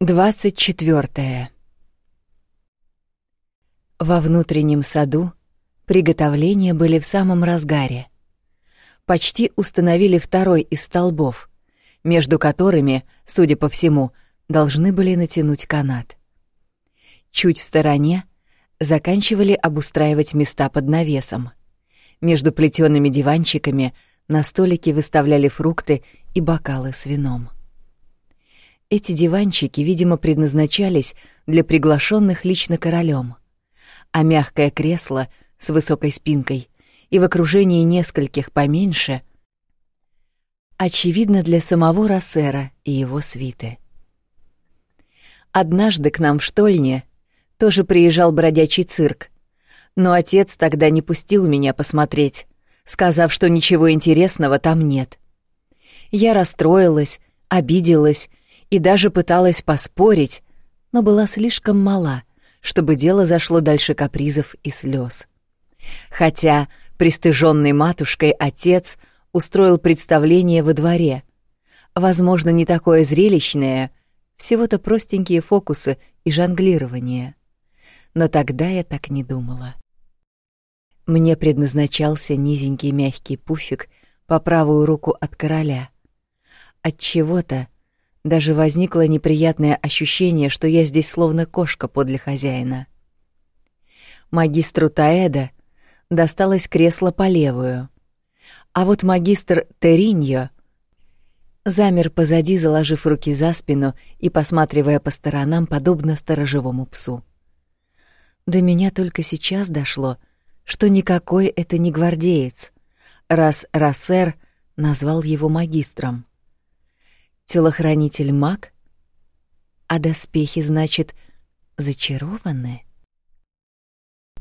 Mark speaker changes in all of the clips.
Speaker 1: двадцать четвертое. Во внутреннем саду приготовления были в самом разгаре. Почти установили второй из столбов, между которыми, судя по всему, должны были натянуть канат. Чуть в стороне заканчивали обустраивать места под навесом. Между плетёными диванчиками на столике выставляли фрукты и бокалы с вином. Эти диванчики, видимо, предназначались для приглашенных лично королем, а мягкое кресло с высокой спинкой и в окружении нескольких поменьше очевидно для самого Рассера и его свиты. Однажды к нам в штольне тоже приезжал бродячий цирк, но отец тогда не пустил меня посмотреть, сказав, что ничего интересного там нет. Я расстроилась, обиделась и даже пыталась поспорить, но была слишком мала, чтобы дело зашло дальше капризов и слез. Хотя пристыженный матушкой отец устроил представление во дворе. Возможно, не такое зрелищное, всего-то простенькие фокусы и жонглирование. Но тогда я так не думала. Мне предназначался низенький мягкий пуфик по правую руку от короля. От чего-то даже возникло неприятное ощущение, что я здесь словно кошка подле хозяина. Магистру Таэда досталось кресло по левую, а вот магистр Териньо замер позади, заложив руки за спину и посматривая по сторонам, подобно сторожевому псу. До меня только сейчас дошло, что никакой это не гвардеец, раз Рассер назвал его магистром. Телохранитель маг? А доспехи, значит, зачарованы?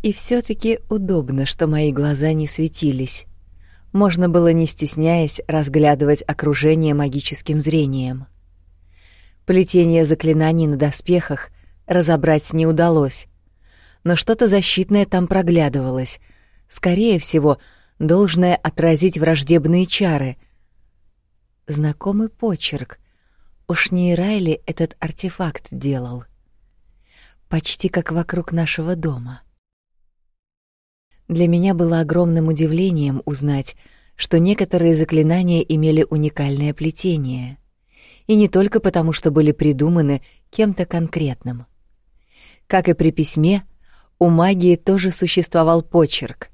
Speaker 1: И все таки удобно, что мои глаза не светились. Можно было, не стесняясь, разглядывать окружение магическим зрением. Плетение заклинаний на доспехах разобрать не удалось, но что-то защитное там проглядывалось. Скорее всего, должное отразить враждебные чары, знакомый почерк. Уж не Райли этот артефакт делал. Почти как вокруг нашего дома. Для меня было огромным удивлением узнать, что некоторые заклинания имели уникальное плетение. И не только потому, что были придуманы кем-то конкретным. Как и при письме, у магии тоже существовал почерк.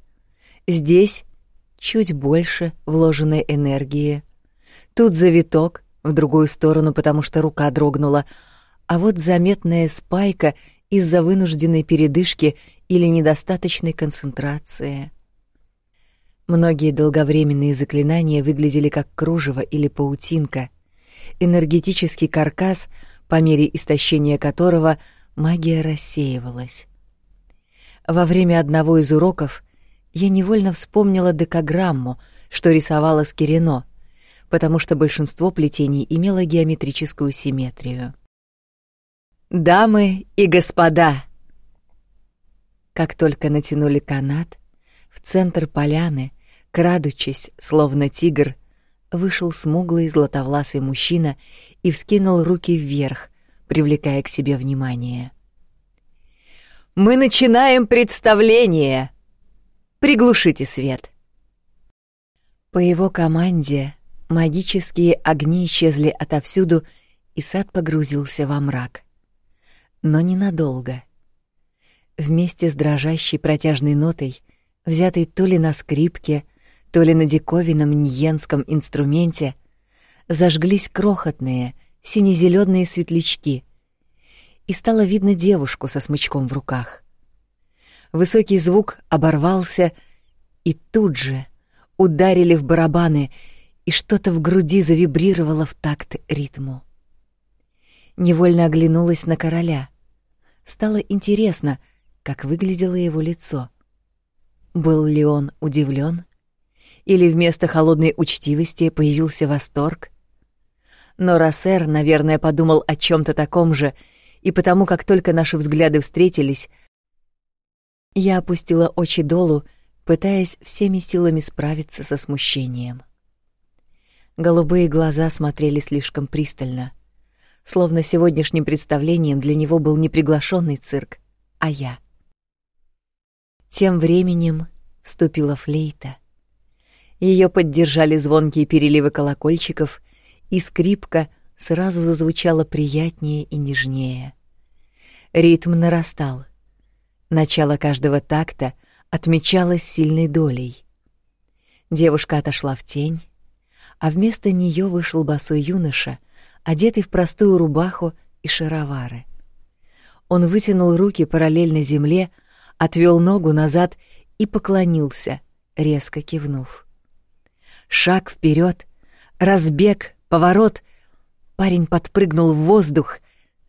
Speaker 1: Здесь чуть больше вложенной энергии, Тут завиток в другую сторону, потому что рука дрогнула, а вот заметная спайка из-за вынужденной передышки или недостаточной концентрации. Многие долговременные заклинания выглядели как кружево или паутинка, энергетический каркас, по мере истощения которого магия рассеивалась. Во время одного из уроков я невольно вспомнила декаграмму, что рисовала Скирино, потому что большинство плетений имело геометрическую симметрию. Дамы и господа, как только натянули канат, в центр поляны, крадучись, словно тигр, вышел смуглый златовласый мужчина и вскинул руки вверх, привлекая к себе внимание. Мы начинаем представление. Приглушите свет. По его команде Магические огни исчезли отовсюду, и сад погрузился во мрак. Но ненадолго. Вместе с дрожащей протяжной нотой, взятой то ли на скрипке, то ли на диковинном ньенском инструменте, зажглись крохотные сине-зелёные светлячки, и стало видно девушку со смычком в руках. Высокий звук оборвался, и тут же ударили в барабаны — и что-то в груди завибрировало в такт ритму. Невольно оглянулась на короля. Стало интересно, как выглядело его лицо. Был ли он удивлен, или вместо холодной учтивости появился восторг? Но Рассер, наверное, подумал о чем то таком же, и потому как только наши взгляды встретились, я опустила очи долу, пытаясь всеми силами справиться со смущением. Голубые глаза смотрели слишком пристально. словно сегодняшним представлением для него был не приглашенный цирк, а я. Тем временем вступила флейта. Ее поддержали звонкие переливы колокольчиков, и скрипка сразу зазвучала приятнее и нежнее. Ритм нарастал. Начало каждого такта отмечалось сильной долей. Девушка отошла в тень, а вместо нее вышел босой юноша, одетый в простую рубаху и шаровары. Он вытянул руки параллельно земле, отвел ногу назад и поклонился, резко кивнув. Шаг вперед, разбег, поворот. Парень подпрыгнул в воздух.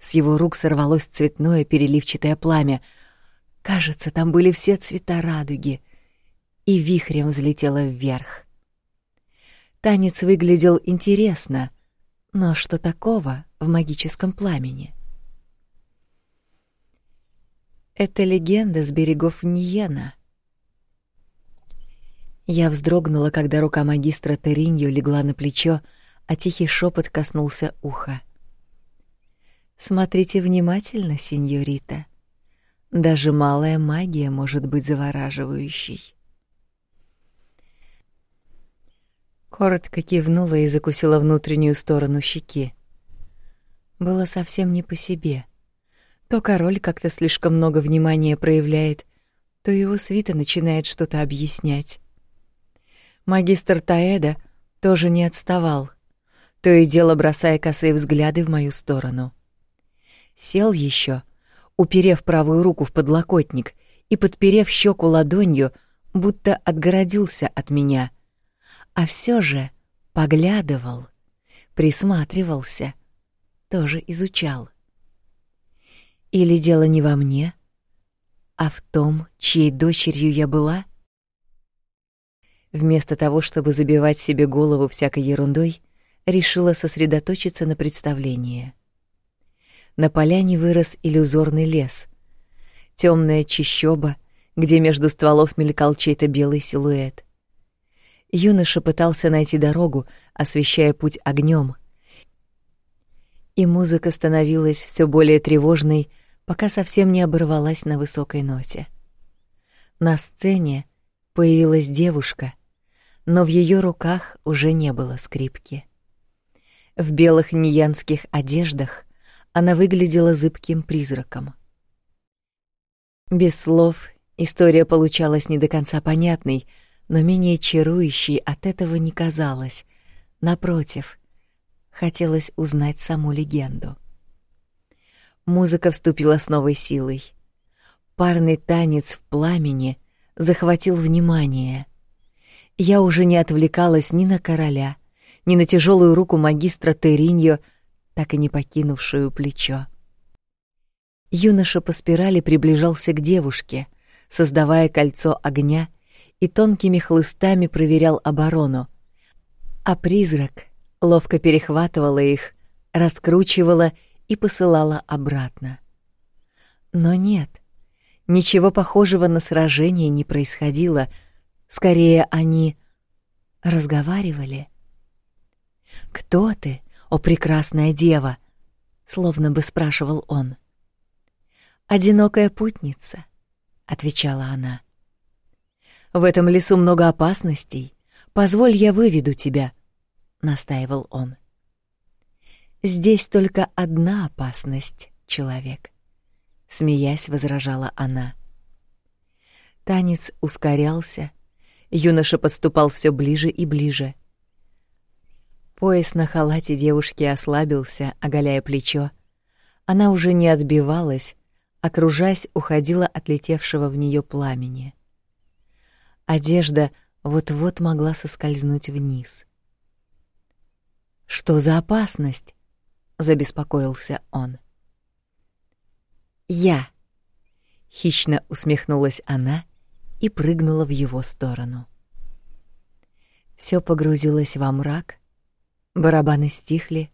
Speaker 1: С его рук сорвалось цветное переливчатое пламя. Кажется, там были все цвета радуги. И вихрем взлетело вверх. Танец выглядел интересно, но что такого в магическом пламени? Это легенда с берегов Ниена — я вздрогнула, когда рука магистра Териньо легла на плечо, а тихий шепот коснулся уха. Смотрите внимательно, сеньорита. Даже малая магия может быть завораживающей. Коротко кивнула и закусила внутреннюю сторону щеки. Было совсем не по себе. То король как-то слишком много внимания проявляет, то его свита начинает что-то объяснять. Магистр Таэда тоже не отставал, то и дело бросая косые взгляды в мою сторону. Сел еще, уперев правую руку в подлокотник и подперев щеку ладонью, будто отгородился от меня, а все же поглядывал, присматривался, тоже изучал. Или дело не во мне, а в том, чьей дочерью я была — Вместо того, чтобы забивать себе голову всякой ерундой, решила сосредоточиться на представлении. На поляне вырос иллюзорный лес. Темная чащоба, где между стволов мелькал чей-то белый силуэт. Юноша пытался найти дорогу, освещая путь огнем. И музыка становилась все более тревожной, пока совсем не оборвалась на высокой ноте. На сцене появилась девушка — но в ее руках уже не было скрипки. В белых ниянских одеждах она выглядела зыбким призраком. Без слов история получалась не до конца понятной, но менее чарующей от этого не казалось. Напротив, хотелось узнать саму легенду. Музыка вступила с новой силой. Парный танец в пламени захватил внимание — я уже не отвлекалась ни на короля, ни на тяжелую руку магистра Териньо, так и не покинувшую плечо. Юноша по спирали приближался к девушке, создавая кольцо огня и тонкими хлыстами проверял оборону. А призрак ловко перехватывала их, раскручивала и посылала обратно. Но нет, ничего похожего на сражение не происходило — Скорее, они разговаривали. «Кто ты, о прекрасная дева?» — словно бы спрашивал он. «Одинокая путница», — отвечала она. «В этом лесу много опасностей. Позволь, я выведу тебя», — настаивал он. «Здесь только одна опасность, человек», — смеясь возражала она. Танец ускорялся, — Юноша подступал все ближе и ближе. Пояс на халате девушки ослабился, оголяя плечо. Она уже не отбивалась, окружаясь, уходила от летевшего в нее пламени. Одежда вот-вот могла соскользнуть вниз. Что за опасность? забеспокоился он. Я хищно усмехнулась она и прыгнула в его сторону. Все погрузилось во мрак, барабаны стихли,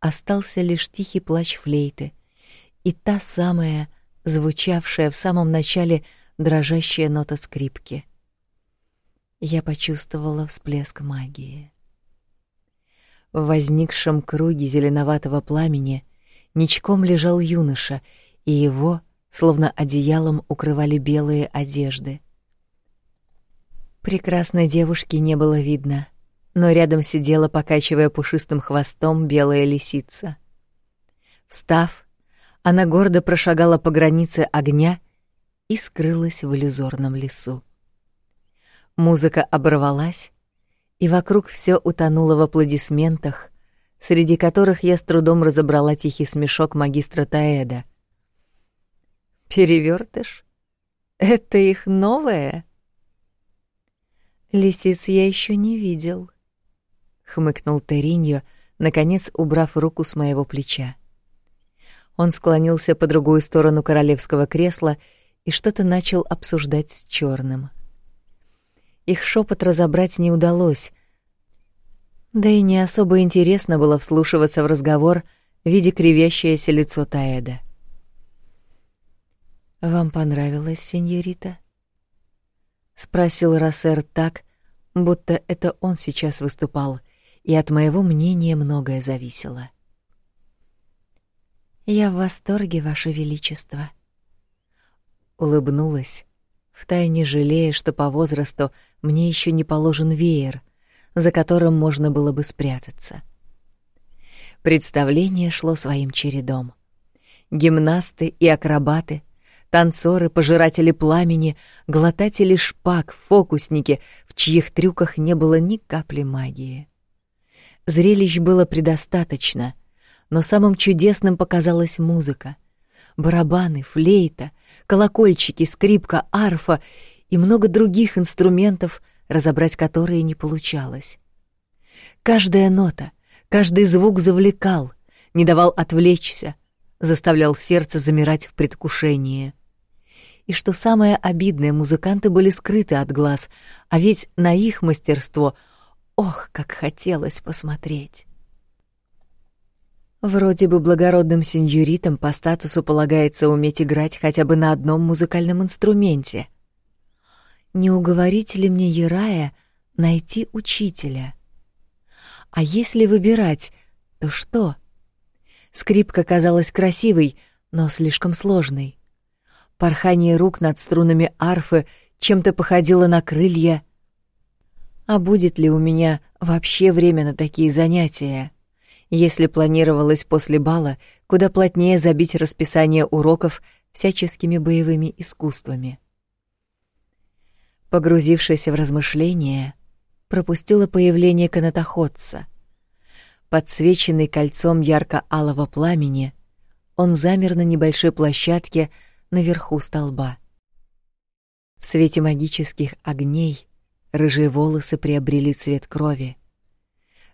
Speaker 1: остался лишь тихий плач флейты и та самая, звучавшая в самом начале дрожащая нота скрипки. Я почувствовала всплеск магии. В возникшем круге зеленоватого пламени ничком лежал юноша, и его, словно одеялом, укрывали белые одежды. Прекрасной девушки не было видно, но рядом сидела, покачивая пушистым хвостом, белая лисица. Встав, она гордо прошагала по границе огня и скрылась в иллюзорном лесу. Музыка оборвалась, и вокруг все утонуло в аплодисментах, среди которых я с трудом разобрала тихий смешок магистра Таэда. Перевертыш? Это их новое? Лисиц я еще не видел, хмыкнул Териньо, наконец убрав руку с моего плеча. Он склонился по другую сторону королевского кресла и что-то начал обсуждать с черным. Их шепот разобрать не удалось. Да и не особо интересно было вслушиваться в разговор, видя кривящееся лицо Таэда. «Вам понравилось, сеньорита?» — спросил Рассер так, будто это он сейчас выступал, и от моего мнения многое зависело. «Я в восторге, Ваше Величество», — улыбнулась, втайне жалея, что по возрасту мне еще не положен веер, за которым можно было бы спрятаться. Представление шло своим чередом. Гимнасты и акробаты, танцоры, пожиратели пламени, глотатели шпаг, фокусники, в чьих трюках не было ни капли магии. Зрелищ было предостаточно, но самым чудесным показалась музыка. Барабаны, флейта, колокольчики, скрипка, арфа и много других инструментов, разобрать которые не получалось. Каждая нота, каждый звук завлекал, не давал отвлечься, заставлял сердце замирать в предвкушении. И что самое обидное, музыканты были скрыты от глаз, а ведь на их мастерство, ох, как хотелось посмотреть. Вроде бы благородным сеньоритам по статусу полагается уметь играть хотя бы на одном музыкальном инструменте. Не уговорите ли мне Ярая найти учителя? А если выбирать, то что? Скрипка казалась красивой, но слишком сложной. Порхание рук над струнами арфы чем-то походило на крылья. А будет ли у меня вообще время на такие занятия? Если планировалось после бала куда плотнее забить расписание уроков всяческими боевыми искусствами. Погрузившись в размышления, пропустила появление канатоходца. Подсвеченный кольцом ярко-алого пламени, он замер на небольшой площадке наверху столба. В свете магических огней рыжие волосы приобрели цвет крови.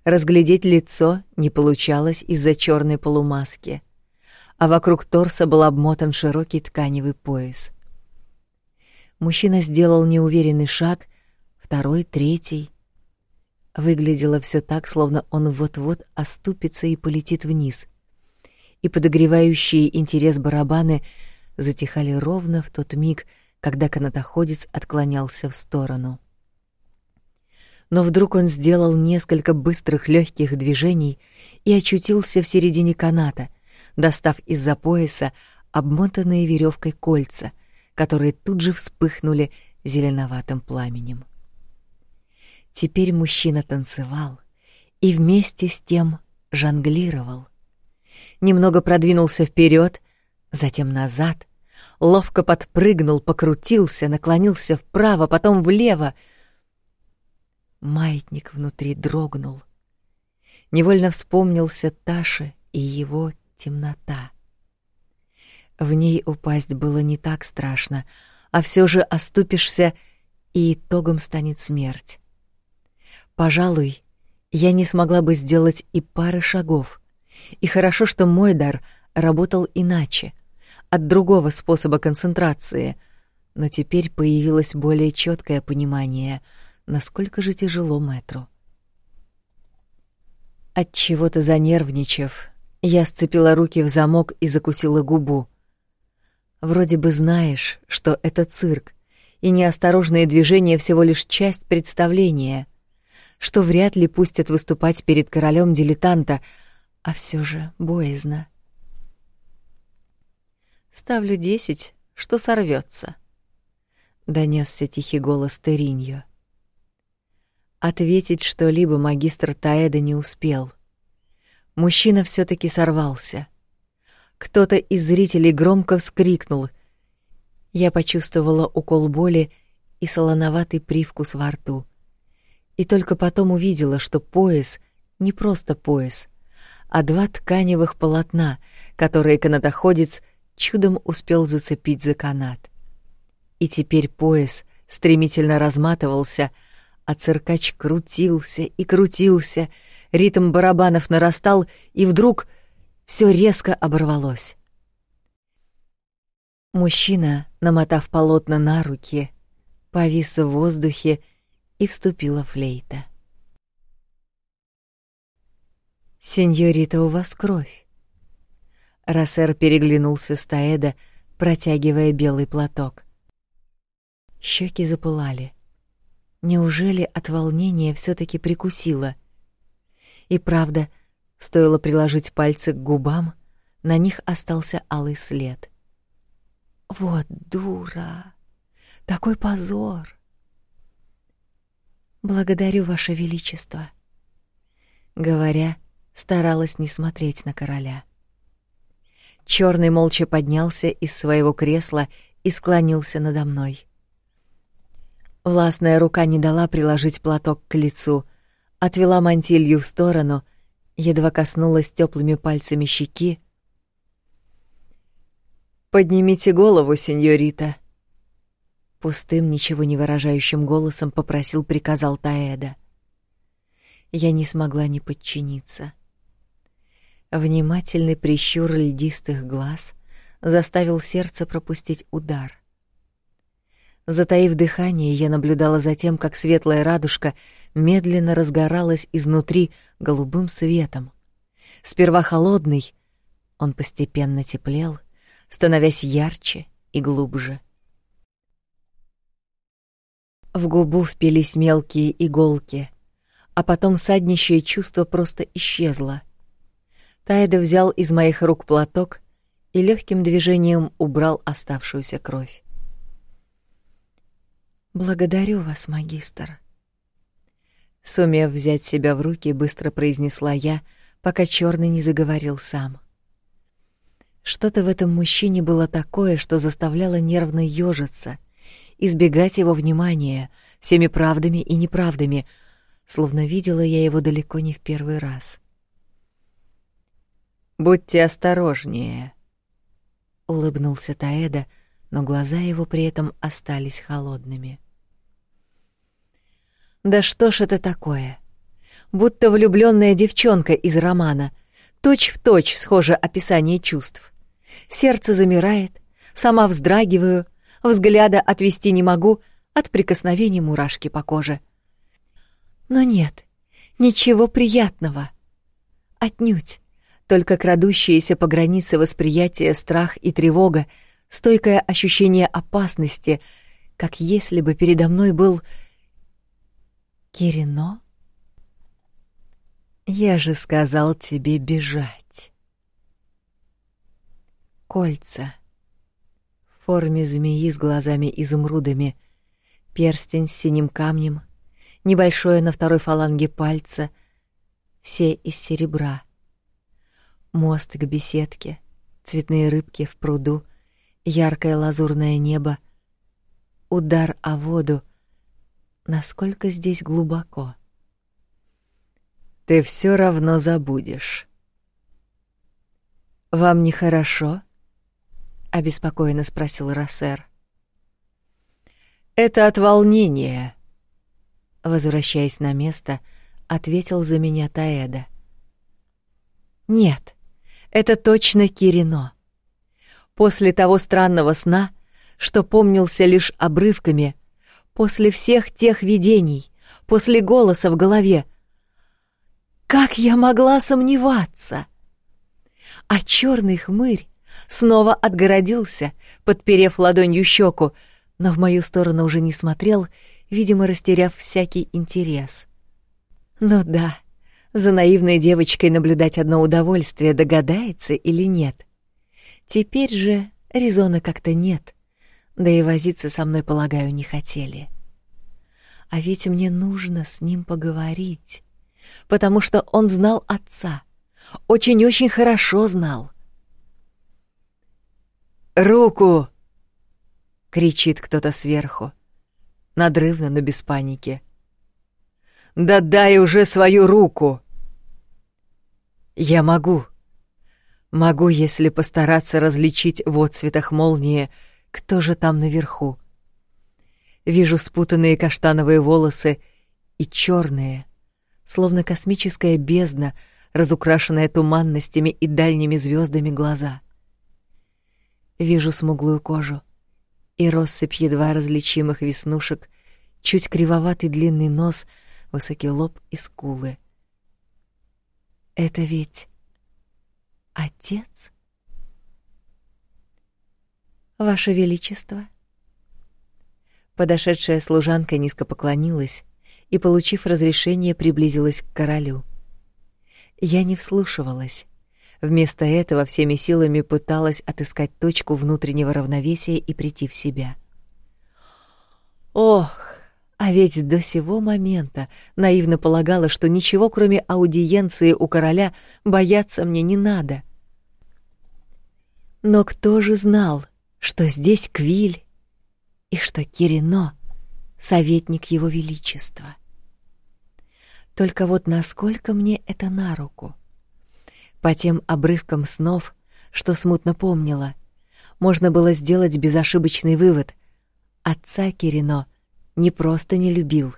Speaker 1: Разглядеть лицо не получалось из-за черной полумаски, а вокруг торса был обмотан широкий тканевый пояс. Мужчина сделал неуверенный шаг, второй, третий. Выглядело все так, словно он вот-вот оступится и полетит вниз. И подогревающие интерес барабаны затихали ровно в тот миг, когда канатоходец отклонялся в сторону. Но вдруг он сделал несколько быстрых легких движений и очутился в середине каната, достав из-за пояса обмотанные веревкой кольца — которые тут же вспыхнули зеленоватым пламенем. Теперь мужчина танцевал и вместе с тем жонглировал. Немного продвинулся вперед, затем назад, ловко подпрыгнул, покрутился, наклонился вправо, потом влево. Маятник внутри дрогнул. Невольно вспомнился Таши и его темнота. В ней упасть было не так страшно, а все же оступишься, и итогом станет смерть. Пожалуй, я не смогла бы сделать и пары шагов. И хорошо, что мой дар работал иначе, от другого способа концентрации, но теперь появилось более четкое понимание, насколько же тяжело метру. От чего-то занервничав, я сцепила руки в замок и закусила губу. Вроде бы знаешь, что это цирк, и неосторожные движения всего лишь часть представления. что вряд ли пустят выступать перед королем дилетанта, а все же боязно. Ставлю десять, что сорвется. Донесся тихий голос Териньо. Ответить что-либо магистр Таэда не успел. Мужчина все таки сорвался. Кто-то из зрителей громко вскрикнул. Я почувствовала укол боли и солоноватый привкус во рту. И только потом увидела, что пояс не просто пояс, а два тканевых полотна, которые канатоходец чудом успел зацепить за канат. И теперь пояс стремительно разматывался, а циркач крутился и крутился, ритм барабанов нарастал, и вдруг все резко оборвалось. Мужчина, намотав полотна на руки, повис в воздухе, и вступила флейта. «Сеньорита, у вас кровь». Рассер переглянулся с Таэда, протягивая белый платок. Щеки запылали. Неужели от волнения все таки прикусила? И правда, стоило приложить пальцы к губам, на них остался алый след. Вот дура! Такой позор! Благодарю, Ваше Величество. Говоря, старалась не смотреть на короля. Черный молча поднялся из своего кресла и склонился надо мной. Властная рука не дала приложить платок к лицу, отвела мантилью в сторону, едва коснулась теплыми пальцами щеки. Поднимите голову, сеньорита. Пустым, ничего не выражающим голосом попросил, приказал Таэда. Я не смогла не подчиниться. Внимательный прищур льдистых глаз заставил сердце пропустить удар. Затаив дыхание, я наблюдала за тем, как светлая радужка медленно разгоралась изнутри голубым светом. Сперва холодный, он постепенно теплел, становясь ярче и глубже. В губу впились мелкие иголки, а потом саднищее чувство просто исчезло. Тайда взял из моих рук платок и легким движением убрал оставшуюся кровь. Благодарю вас, магистр. Сумев взять себя в руки, быстро произнесла я, пока черный не заговорил сам. Что-то в этом мужчине было такое, что заставляло нервно ёжиться, избегать его внимания всеми правдами и неправдами, словно видела я его далеко не в первый раз. Будьте осторожнее, улыбнулся Таэда, но глаза его при этом остались холодными. Да что ж это такое? Будто влюбленная девчонка из романа, точь в точь схоже описание чувств. Сердце замирает, сама вздрагиваю, взгляда отвести не могу от прикосновений мурашки по коже. Но нет, ничего приятного. Отнюдь только крадущиеся по границе восприятия страх и тревога, стойкое ощущение опасности, как если бы передо мной был Кирино. Я же сказал тебе бежать. Кольца. В форме змеи с глазами-изумрудами, перстень с синим камнем, небольшое на второй фаланге пальца, все из серебра — Мост к беседке, цветные рыбки в пруду, яркое лазурное небо, удар о воду. Насколько здесь глубоко? Ты все равно забудешь. Вам нехорошо? обеспокоенно спросил Рассер. Это от волнения. Возвращаясь на место, ответил за меня Таэда. Нет. Это точно Кирино. После того странного сна, что помнился лишь обрывками, после всех тех видений, после голоса в голове. Как я могла сомневаться? А черный хмырь снова отгородился, подперев ладонью щеку, но в мою сторону уже не смотрел, видимо, растеряв всякий интерес. Ну да, за наивной девочкой наблюдать одно удовольствие, догадается или нет. Теперь же резона как-то нет, да и возиться со мной, полагаю, не хотели. А ведь мне нужно с ним поговорить, потому что он знал отца, очень-очень хорошо знал. «Руку!» — кричит кто-то сверху, надрывно, но без паники. «Да дай уже свою руку!» «Я могу. Могу, если постараться различить в отцветах молнии, кто же там наверху. Вижу спутанные каштановые волосы и черные, словно космическая бездна, разукрашенная туманностями и дальними звездами глаза. Вижу смуглую кожу и россыпь едва различимых веснушек, чуть кривоватый длинный нос, высокий лоб и скулы. Это ведь отец? Ваше величество. Подошедшая служанка низко поклонилась и, получив разрешение, приблизилась к королю. Я не вслушивалась. Вместо этого всеми силами пыталась отыскать точку внутреннего равновесия и прийти в себя. Ох, а ведь до сего момента наивно полагала, что ничего, кроме аудиенции у короля, бояться мне не надо. Но кто же знал, что здесь Квиль и что Кирино — советник его величества? Только вот насколько мне это на руку? По тем обрывкам снов, что смутно помнила, можно было сделать безошибочный вывод. Отца Кирино — не просто не любил,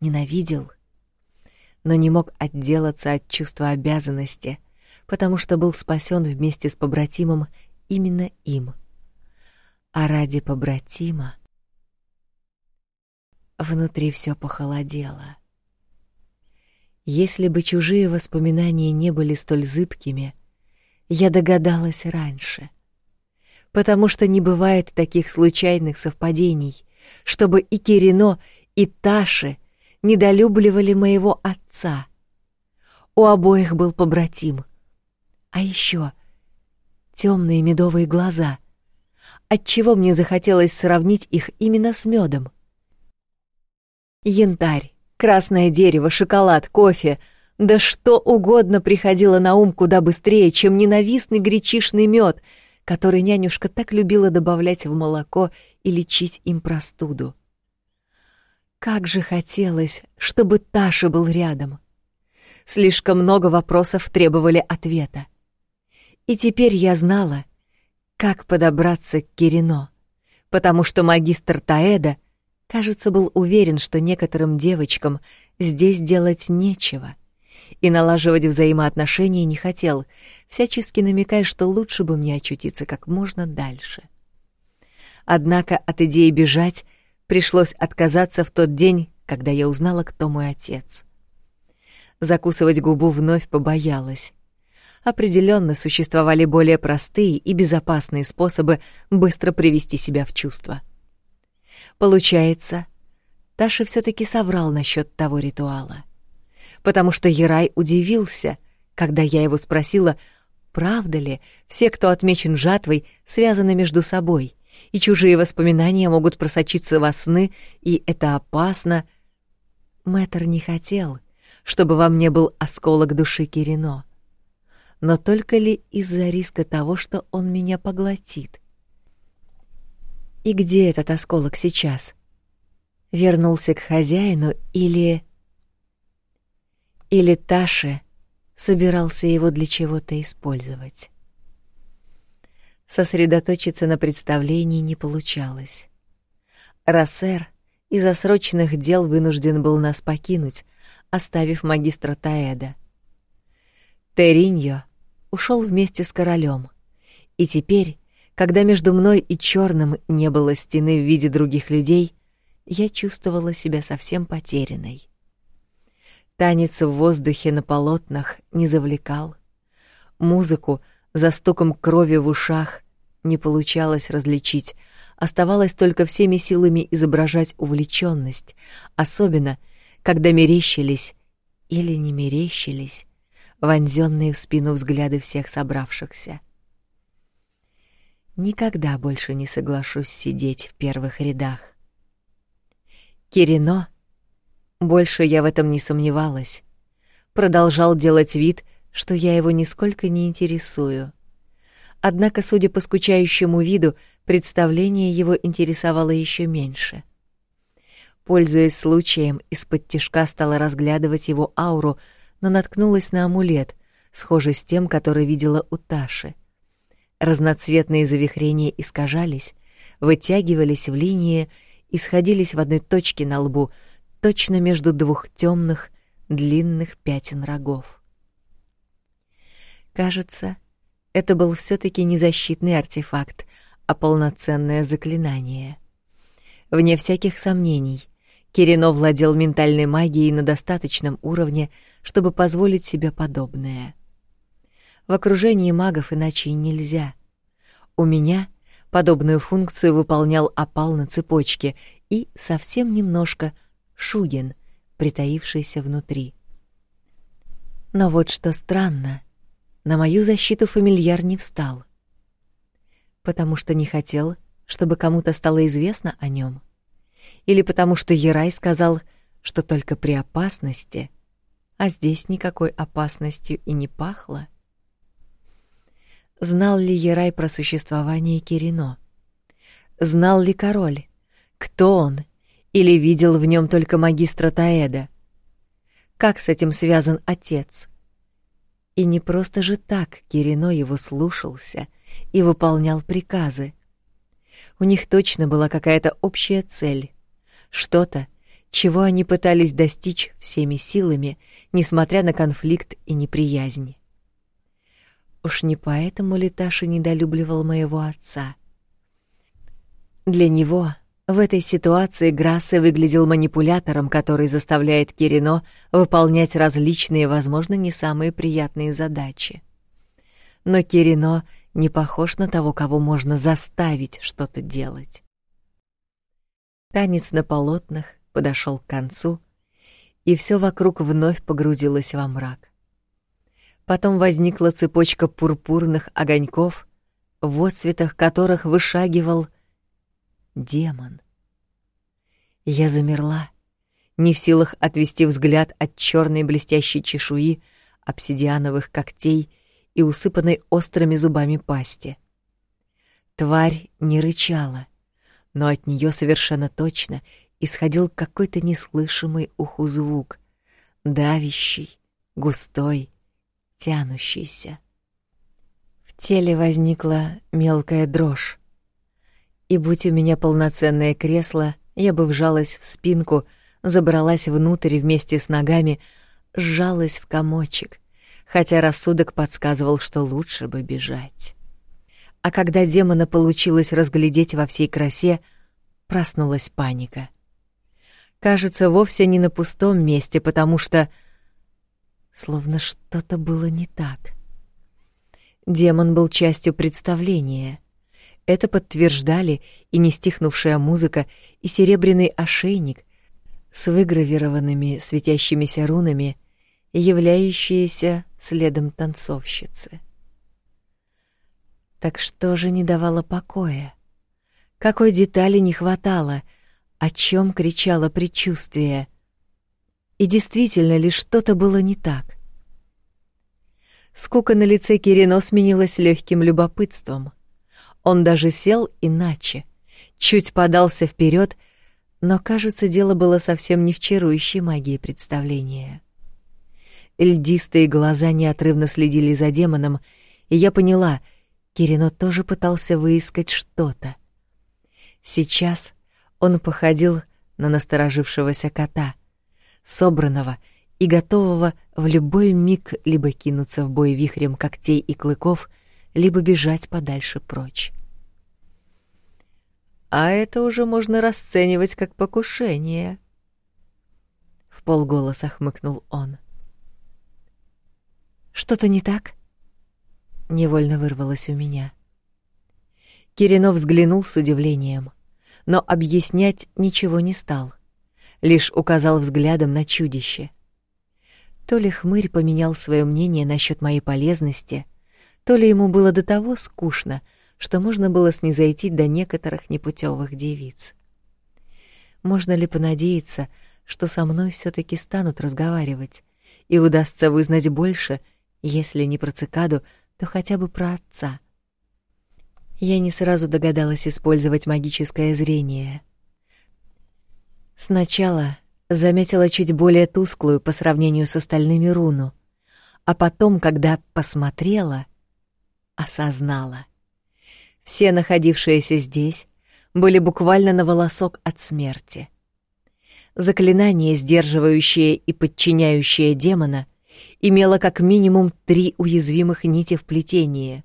Speaker 1: ненавидел, но не мог отделаться от чувства обязанности, потому что был спасен вместе с побратимом именно им. А ради побратима внутри все похолодело. Если бы чужие воспоминания не были столь зыбкими, я догадалась раньше. Потому что не бывает таких случайных совпадений, чтобы и Кирино, и Таши недолюбливали моего отца. У обоих был побратим. А еще темные медовые глаза. Отчего мне захотелось сравнить их именно с медом? Янтарь, красное дерево, шоколад, кофе — да что угодно приходило на ум куда быстрее, чем ненавистный гречишный мед, который нянюшка так любила добавлять в молоко и лечить им простуду. Как же хотелось, чтобы Таша был рядом. Слишком много вопросов требовали ответа. И теперь я знала, как подобраться к Кирино, потому что магистр Таэда, кажется, был уверен, что некоторым девочкам здесь делать нечего — и налаживать взаимоотношения не хотел, всячески намекая, что лучше бы мне очутиться как можно дальше. Однако от идеи бежать пришлось отказаться в тот день, когда я узнала, кто мой отец. Закусывать губу вновь побоялась. Определенно существовали более простые и безопасные способы быстро привести себя в чувство. Получается, Таша все таки соврал насчет того ритуала потому что Ерай удивился, когда я его спросила, правда ли все, кто отмечен жатвой, связаны между собой, и чужие воспоминания могут просочиться во сны, и это опасно. Мэтр не хотел, чтобы во мне был осколок души Кирино. Но только ли из-за риска того, что он меня поглотит? И где этот осколок сейчас? Вернулся к хозяину или... Или Таше собирался его для чего-то использовать. Сосредоточиться на представлении не получалось. Рассер из-за срочных дел вынужден был нас покинуть, оставив магистра Таэда. Териньо ушел вместе с королем, и теперь, когда между мной и черным не было стены в виде других людей, я чувствовала себя совсем потерянной. Танец в воздухе на полотнах не завлекал. Музыку за стуком крови в ушах не получалось различить, оставалось только всеми силами изображать увлечённость, особенно когда мерещились или не мерещились, вонзённые в спину взгляды всех собравшихся. Никогда больше не соглашусь сидеть в первых рядах. Кирино, больше я в этом не сомневалась, продолжал делать вид, что я его нисколько не интересую. Однако, судя по скучающему виду, представление его интересовало еще меньше. Пользуясь случаем, из-под тишка стала разглядывать его ауру, но наткнулась на амулет, схожий с тем, который видела у Таши. Разноцветные завихрения искажались, вытягивались в линии и сходились в одной точке на лбу, точно между двух темных, длинных пятен рогов. Кажется, это был все таки не защитный артефакт, а полноценное заклинание. Вне всяких сомнений, Кирино владел ментальной магией на достаточном уровне, чтобы позволить себе подобное. В окружении магов иначе нельзя. У меня подобную функцию выполнял опал на цепочке и совсем немножко Шугин, притаившийся внутри. Но вот что странно, на мою защиту фамильяр не встал, потому что не хотел, чтобы кому-то стало известно о нем или потому что Ерай сказал, что только при опасности, а здесь никакой опасностью и не пахло. Знал ли Ерай про существование Кирино? Знал ли король? Кто он? Или видел в нем только магистра Таэда? Как с этим связан отец? И не просто же так Кирино его слушался и выполнял приказы. У них точно была какая-то общая цель, что-то, чего они пытались достичь всеми силами, несмотря на конфликт и неприязнь. Уж не поэтому ли Таша недолюбливал моего отца? Для него в этой ситуации Грассе выглядел манипулятором, который заставляет Кирино выполнять различные, возможно, не самые приятные задачи. Но Кирино не похож на того, кого можно заставить что-то делать. Танец на полотнах подошел к концу, и все вокруг вновь погрузилось во мрак. Потом возникла цепочка пурпурных огоньков, в отсветах которых вышагивал демон. Я замерла, не в силах отвести взгляд от черной блестящей чешуи, обсидиановых когтей и усыпанной острыми зубами пасти. Тварь не рычала, но от нее совершенно точно исходил какой-то неслышимый уху звук, давящий, густой, тянущийся. В теле возникла мелкая дрожь. И будь у меня полноценное кресло, я бы вжалась в спинку, забралась внутрь вместе с ногами, сжалась в комочек, хотя рассудок подсказывал, что лучше бы бежать. А когда демона получилось разглядеть во всей красе, проснулась паника. Кажется, вовсе не на пустом месте, потому что словно что-то было не так. Демон был частью представления. Это подтверждали и нестихнувшая музыка, и серебряный ошейник с выгравированными светящимися рунами, являющиеся следом танцовщицы. Так что же не давало покоя? Какой детали не хватало? О чем кричало предчувствие? И действительно ли что-то было не так? Скука на лице Кирино сменилась легким любопытством. Он даже сел иначе, чуть подался вперед, но, кажется, дело было совсем не в чарующей магии представления. Льдистые глаза неотрывно следили за демоном, и я поняла — Кирино тоже пытался выискать что-то. Сейчас он походил на насторожившегося кота, собранного и готового в любой миг либо кинуться в бой вихрем когтей и клыков, либо бежать подальше прочь. А это уже можно расценивать как покушение. В полголоса хмыкнул он. Что-то не так? невольно вырвалось у меня. Киринов взглянул с удивлением, но объяснять ничего не стал, лишь указал взглядом на чудище. То ли хмырь поменял свое мнение насчет моей полезности, то ли ему было до того скучно, что можно было снизойти до некоторых непутевых девиц. Можно ли понадеяться, что со мной все таки станут разговаривать, и удастся вызнать больше, если не про цикаду, то хотя бы про отца? Я не сразу догадалась использовать магическое зрение. Сначала заметила чуть более тусклую по сравнению с остальными руну, а потом, когда посмотрела, осознала. Все находившиеся здесь были буквально на волосок от смерти. Заклинание, сдерживающее и подчиняющее демона, имело как минимум три уязвимых нити в плетении,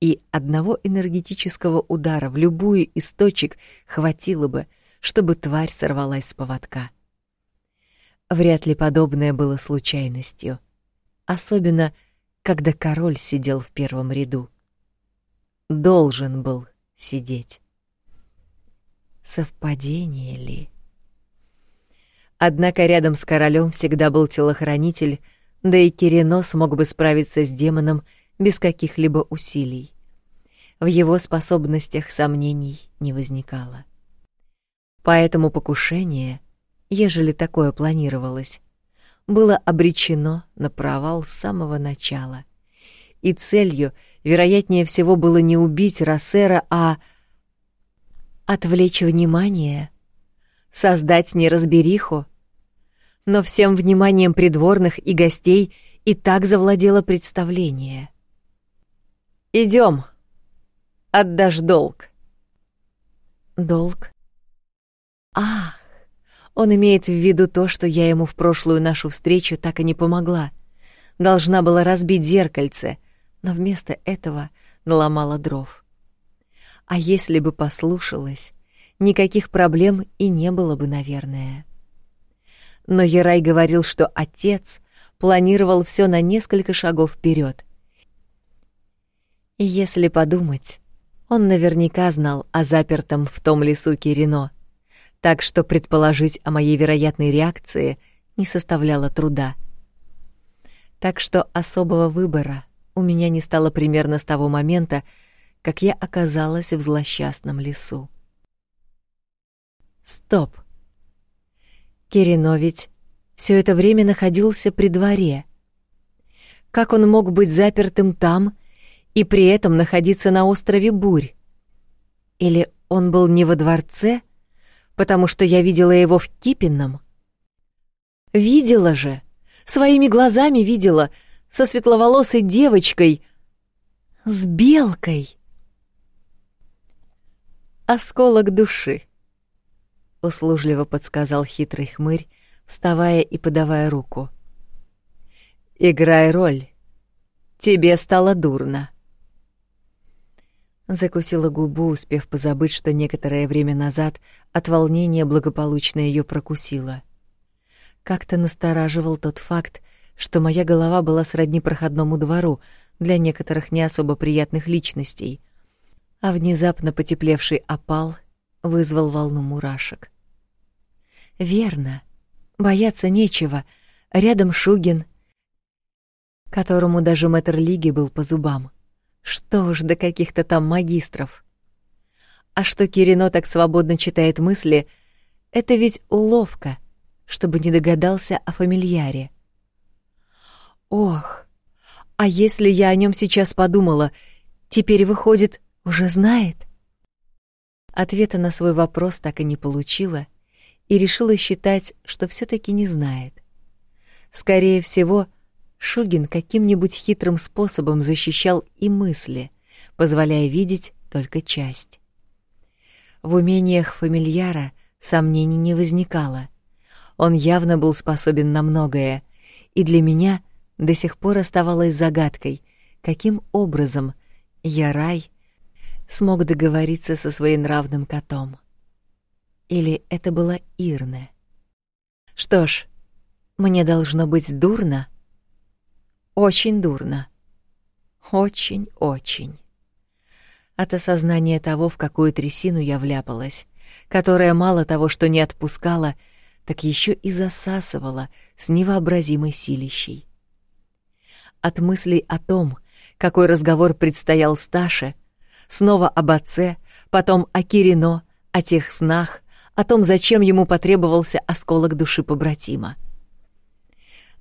Speaker 1: и одного энергетического удара в любую из точек хватило бы, чтобы тварь сорвалась с поводка. Вряд ли подобное было случайностью, особенно когда король сидел в первом ряду. Должен был сидеть. Совпадение ли? Однако рядом с королем всегда был телохранитель, да и Кирино смог бы справиться с демоном без каких-либо усилий. В его способностях сомнений не возникало. Поэтому покушение, ежели такое планировалось, было обречено на провал с самого начала. И целью, вероятнее всего, было не убить Рассера, а отвлечь внимание, создать неразбериху. Но всем вниманием придворных и гостей и так завладело представление. Идем, отдашь долг. Долг? Ах, он имеет в виду то, что я ему в прошлую нашу встречу так и не помогла. Должна была разбить зеркальце, но вместо этого наломала дров. А если бы послушалась, никаких проблем и не было бы, наверное. Но Ярай говорил, что отец планировал все на несколько шагов вперед. И если подумать, он наверняка знал о запертом в том лесу Кирино, так что предположить о моей вероятной реакции не составляло труда. Так что особого выбора у меня не стало примерно с того момента, как я оказалась в злосчастном лесу. Стоп. Кирино ведь все это время находился при дворе. Как он мог быть запертым там и при этом находиться на острове Бурь? Или он был не во дворце, потому что я видела его в Кипином? Видела же, своими глазами видела, со светловолосой девочкой, с белкой осколок души, услужливо подсказал хитрый хмырь, вставая и подавая руку. Играй роль. Тебе стало дурно. Закусила губу, успев позабыть, что некоторое время назад от волнения благополучно ее прокусила. Как-то настораживал тот факт, что моя голова была сродни проходному двору для некоторых не особо приятных личностей — а внезапно потеплевший опал вызвал волну мурашек. Верно. Бояться нечего. Рядом Шугин, которому даже мэтр лиги был по зубам. Что уж до каких-то там магистров. А что Кирино так свободно читает мысли, это ведь уловка, чтобы не догадался о фамильяре. Ох, а если я о нем сейчас подумала, теперь выходит, уже знает? Ответа на свой вопрос так и не получила и решила считать, что все таки не знает. Скорее всего, Шугин каким-нибудь хитрым способом защищал и мысли, позволяя видеть только часть. В умениях фамильяра сомнений не возникало. Он явно был способен на многое, и для меня до сих пор оставалось загадкой, каким образом Ярай смог договориться со своим нравным котом. Или это была Ирне? Что ж, мне должно быть дурно. Очень дурно. Очень-очень. От осознания того, в какую трясину я вляпалась, которая мало того, что не отпускала, так еще и засасывала с невообразимой силищей. От мыслей о том, какой разговор предстоял Сташе, снова об отце, потом о Кирино, о тех снах, о том, зачем ему потребовался осколок души побратима.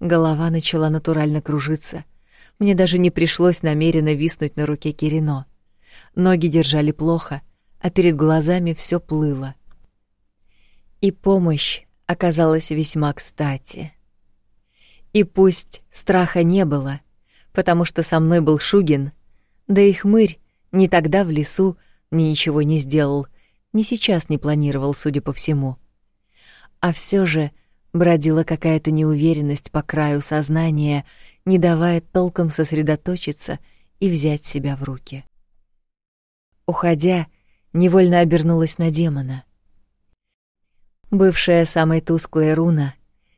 Speaker 1: Голова начала натурально кружиться. Мне даже не пришлось намеренно виснуть на руке Кирино. Ноги держали плохо, а перед глазами все плыло. И помощь оказалась весьма кстати. И пусть страха не было, потому что со мной был Шугин, да и хмырь ни тогда в лесу ни ничего не сделал, ни сейчас не планировал, судя по всему. А все же бродила какая-то неуверенность по краю сознания, не давая толком сосредоточиться и взять себя в руки. Уходя, невольно обернулась на демона. Бывшая самой тусклой руна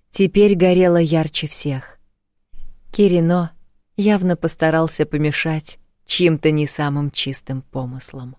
Speaker 1: теперь горела ярче всех. Кирино явно постарался помешать чьим-то не самым чистым помыслам.